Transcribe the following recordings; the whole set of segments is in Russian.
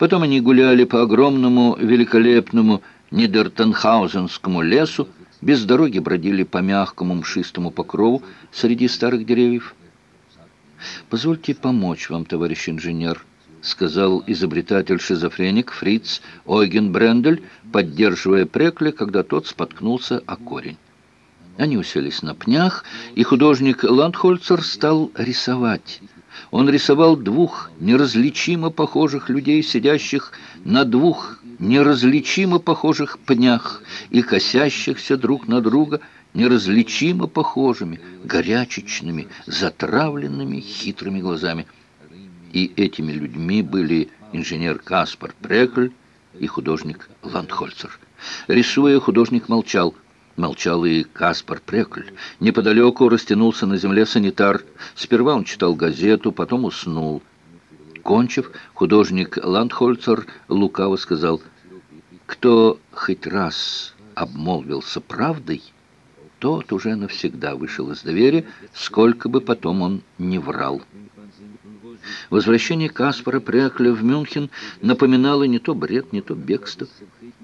Потом они гуляли по огромному, великолепному Нидертенхаузенскому лесу, без дороги бродили по мягкому мшистому покрову среди старых деревьев. «Позвольте помочь вам, товарищ инженер», — сказал изобретатель-шизофреник Фриц Ойген Брендель, поддерживая Прекля, когда тот споткнулся о корень. Они уселись на пнях, и художник Ландхольцер стал рисовать. Он рисовал двух неразличимо похожих людей, сидящих на двух неразличимо похожих пнях и косящихся друг на друга неразличимо похожими, горячечными, затравленными хитрыми глазами. И этими людьми были инженер Каспар Прекль и художник Ландхольцер. Рисуя, художник молчал. Молчал и Каспар Прекль. Неподалеку растянулся на земле санитар. Сперва он читал газету, потом уснул. Кончив, художник Ландхольцер лукаво сказал, «Кто хоть раз обмолвился правдой, тот уже навсегда вышел из доверия, сколько бы потом он не врал». Возвращение Каспара Прекля в Мюнхен напоминало не то бред, не то бегство.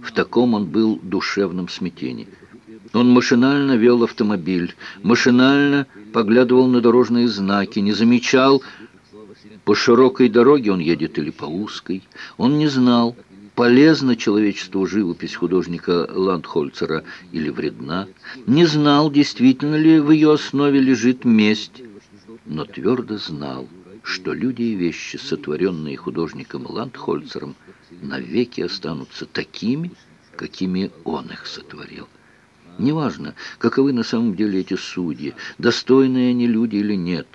В таком он был душевном смятении. Он машинально вел автомобиль, машинально поглядывал на дорожные знаки, не замечал, по широкой дороге он едет или по узкой. Он не знал, полезна человечеству живопись художника Ландхольцера или вредна, не знал, действительно ли в ее основе лежит месть, но твердо знал, что люди и вещи, сотворенные художником Ландхольцером, навеки останутся такими, какими он их сотворил. Неважно, каковы на самом деле эти судьи, достойные они люди или нет,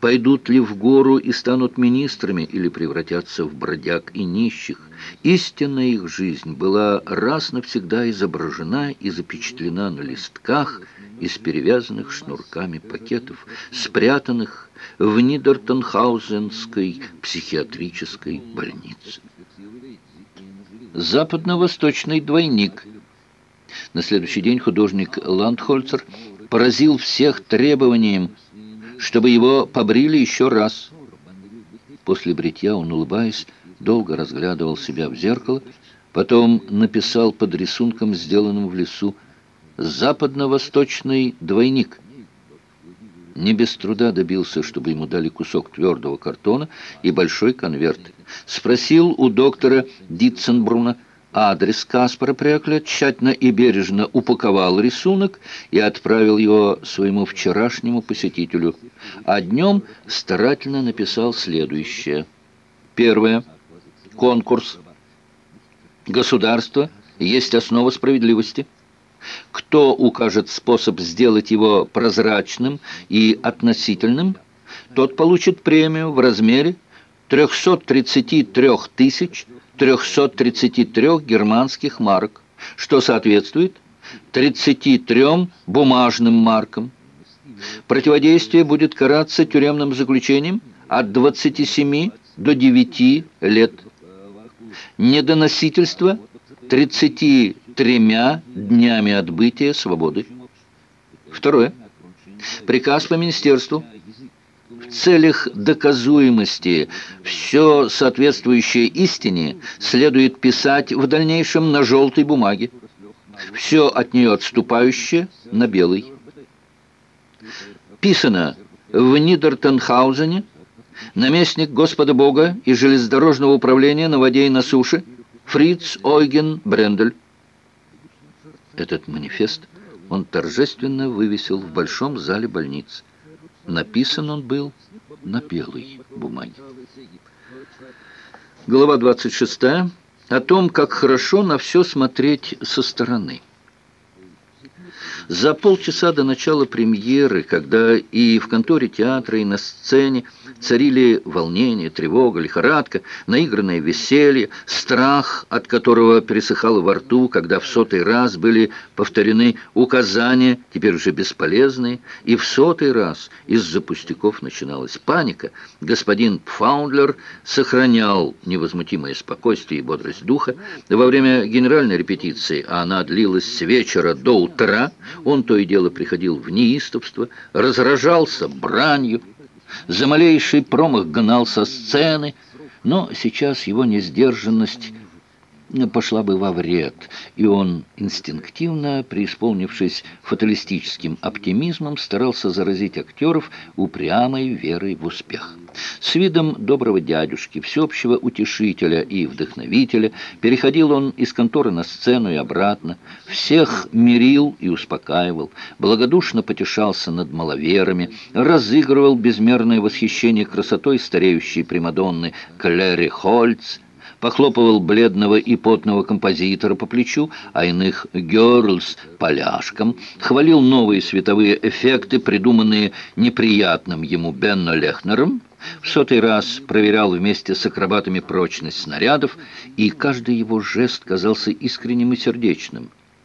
пойдут ли в гору и станут министрами или превратятся в бродяг и нищих. Истинная их жизнь была раз навсегда изображена и запечатлена на листках из перевязанных шнурками пакетов, спрятанных в Нидертонхаузенской психиатрической больнице. Западно-восточный двойник – на следующий день художник Ландхольцер поразил всех требованием, чтобы его побрили еще раз. После бритья он, улыбаясь, долго разглядывал себя в зеркало, потом написал под рисунком, сделанным в лесу, «Западно-восточный двойник». Не без труда добился, чтобы ему дали кусок твердого картона и большой конверт. Спросил у доктора Дитценбруна, адрес Каспара Прекля, тщательно и бережно упаковал рисунок и отправил его своему вчерашнему посетителю. А днем старательно написал следующее. Первое. Конкурс. Государство есть основа справедливости. Кто укажет способ сделать его прозрачным и относительным, тот получит премию в размере 333 тысяч 333 германских марок, что соответствует 33 бумажным маркам. Противодействие будет караться тюремным заключением от 27 до 9 лет. Недоносительство 33 днями отбытия свободы. Второе. Приказ по министерству целях доказуемости все соответствующее истине следует писать в дальнейшем на желтой бумаге, все от нее отступающее на белый. Писано в Нидертенхаузене наместник Господа Бога и железнодорожного управления на воде и на суше Фриц Ойген Брендель. Этот манифест он торжественно вывесил в большом зале больницы. Написан он был на белой бумаге. Глава 26. О том, как хорошо на все смотреть со стороны. За полчаса до начала премьеры, когда и в конторе театра, и на сцене царили волнение, тревога, лихорадка, наигранное веселье, страх, от которого пересыхало во рту, когда в сотый раз были повторены указания, теперь уже бесполезные, и в сотый раз из-за пустяков начиналась паника, господин Пфаундлер сохранял невозмутимое спокойствие и бодрость духа. Во время генеральной репетиции, а она длилась с вечера до утра, он то и дело приходил в неистовство, разражался бранью, за малейший промах гнал со сцены, Но сейчас его несдержанность пошла бы во вред, и он, инстинктивно, преисполнившись фаталистическим оптимизмом, старался заразить актеров упрямой верой в успех. С видом доброго дядюшки, всеобщего утешителя и вдохновителя, переходил он из конторы на сцену и обратно, всех мирил и успокаивал, благодушно потешался над маловерами, разыгрывал безмерное восхищение красотой стареющей Примадонны Клэри Хольц, похлопывал бледного и потного композитора по плечу, а иных «герлс» поляшкам, хвалил новые световые эффекты, придуманные неприятным ему Бенно Лехнером, в сотый раз проверял вместе с акробатами прочность снарядов, и каждый его жест казался искренним и сердечным.